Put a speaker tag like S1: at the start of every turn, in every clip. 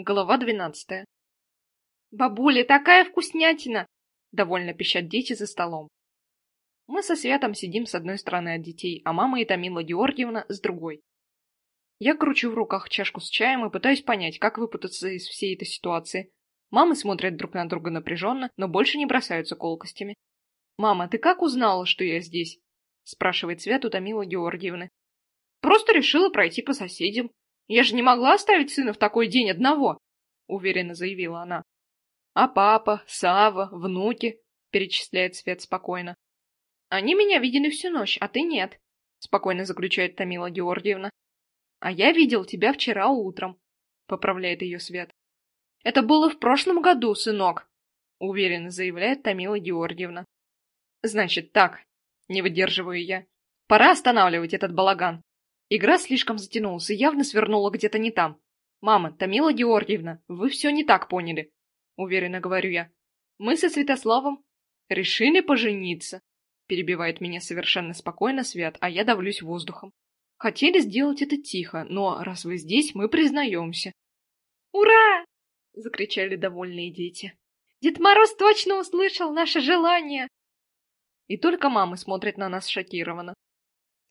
S1: Глава двенадцатая. «Бабуля, такая вкуснятина!» — довольно пищат дети за столом. Мы со Святом сидим с одной стороны от детей, а мама и Тамила Георгиевна с другой. Я кручу в руках чашку с чаем и пытаюсь понять, как выпутаться из всей этой ситуации. Мамы смотрят друг на друга напряженно, но больше не бросаются колкостями. «Мама, ты как узнала, что я здесь?» — спрашивает Свят у Тамилы Георгиевны. «Просто решила пройти по соседям. Я же не могла оставить сына в такой день одного!» — уверенно заявила она. «А папа, Сава, внуки?» — перечисляет Свет спокойно. «Они меня видели всю ночь, а ты нет», — спокойно заключает Тамила Георгиевна. «А я видел тебя вчера утром», — поправляет ее Свет. «Это было в прошлом году, сынок», — уверенно заявляет Тамила Георгиевна. «Значит так», — не выдерживаю я. «Пора останавливать этот балаган. Игра слишком затянулась и явно свернула где-то не там. Мама, Тамила Георгиевна, вы все не так поняли», — уверенно говорю я. «Мы со Святославом решили пожениться», — перебивает меня совершенно спокойно Свят, а я давлюсь воздухом. Хотели сделать это тихо, но раз вы здесь, мы признаемся. «Ура!» — закричали довольные дети. «Дед Мороз точно услышал наше желание!» И только мамы смотрят на нас шокированно.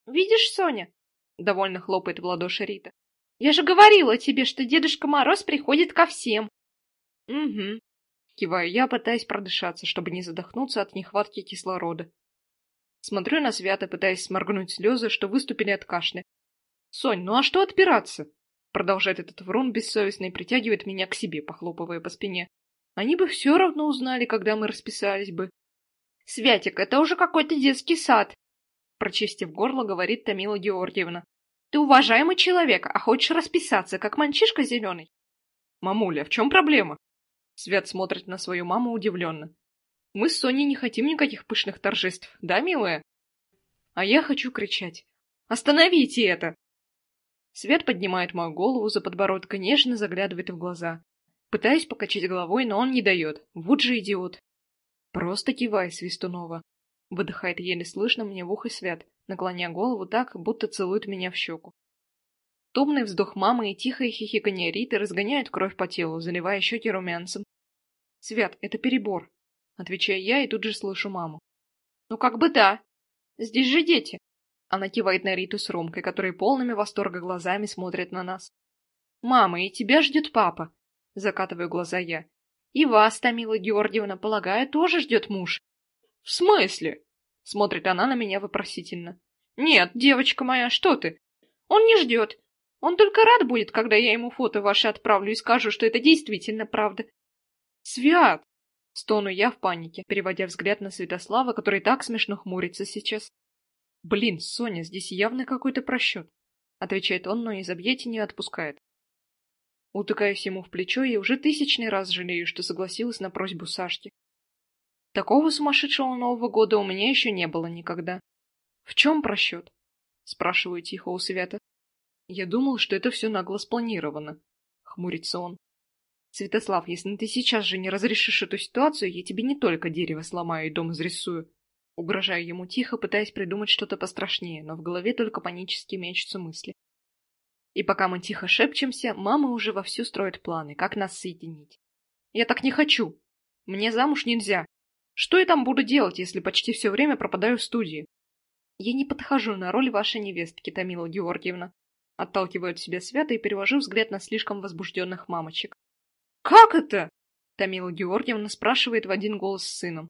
S1: «Видишь, Соня?» — довольно хлопает в ладоши Рита. «Я же говорила тебе, что Дедушка Мороз приходит ко всем!» «Угу», — киваю я, пытаясь продышаться, чтобы не задохнуться от нехватки кислорода. Смотрю на Свято, пытаясь сморгнуть слезы, что выступили от кашля. «Сонь, ну а что отпираться?» Продолжает этот врун бессовестно и притягивает меня к себе, похлопывая по спине. Они бы все равно узнали, когда мы расписались бы. «Святик, это уже какой-то детский сад!» Прочистив горло, говорит Тамила Георгиевна. «Ты уважаемый человек, а хочешь расписаться, как мальчишка зеленый?» «Мамуля, в чем проблема?» Свят смотрит на свою маму удивленно. Мы с Соней не хотим никаких пышных торжеств, да, милая? А я хочу кричать. Остановите это! Свет поднимает мою голову за подбородок и нежно заглядывает в глаза. Пытаюсь покачать головой, но он не дает. Вот же идиот. Просто кивай, Свистунова. Выдыхает еле слышно мне в ухо Свят, наклоняя голову так, будто целует меня в щеку. Томный вздох мамы и тихое хихиканье Риты разгоняют кровь по телу, заливая щеки румянцем. Свят, это перебор. Отвечаю я и тут же слышу маму. «Ну как бы да. Здесь же дети!» Она кивает на Риту с Ромкой, которые полными восторга глазами смотрят на нас. «Мама, и тебя ждет папа!» Закатываю глаза я. «И вас, Тамила Георгиевна, полагаю, тоже ждет муж?» «В смысле?» Смотрит она на меня вопросительно. «Нет, девочка моя, что ты? Он не ждет. Он только рад будет, когда я ему фото ваше отправлю и скажу, что это действительно правда». «Свят!» Стону я в панике, переводя взгляд на Святослава, который так смешно хмурится сейчас. «Блин, Соня, здесь явно какой-то просчет», — отвечает он, но из объятий не отпускает. Утыкаюсь ему в плечо и уже тысячный раз жалею, что согласилась на просьбу Сашки. Такого сумасшедшего Нового года у меня еще не было никогда. «В чем просчет?» — спрашиваю тихо у Свята. «Я думал, что это все нагло спланировано», — хмурится он. Святослав, если ты сейчас же не разрешишь эту ситуацию, я тебе не только дерево сломаю и дом изрисую. Угрожаю ему тихо, пытаясь придумать что-то пострашнее, но в голове только панически мечутся мысли. И пока мы тихо шепчемся, мама уже вовсю строит планы, как нас соединить. Я так не хочу. Мне замуж нельзя. Что я там буду делать, если почти все время пропадаю в студии? Я не подхожу на роль вашей невестки, Тамила Георгиевна. Отталкиваю от себя свято и перевожу взгляд на слишком возбужденных мамочек. «Как это?» — Тамила Георгиевна спрашивает в один голос с сыном.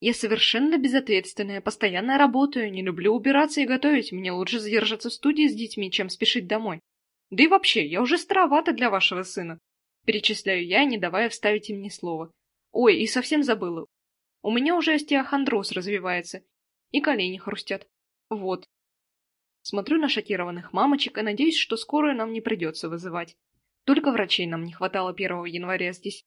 S1: «Я совершенно безответственная, постоянно работаю, не люблю убираться и готовить, мне лучше задержаться в студии с детьми, чем спешить домой. Да и вообще, я уже старовата для вашего сына». Перечисляю я, не давая вставить им ни слова. Ой, и совсем забыла. У меня уже остеохондроз развивается, и колени хрустят. Вот. Смотрю на шокированных мамочек и надеюсь, что скорую нам не придется вызывать. Только врачей нам не хватало 1 января здесь.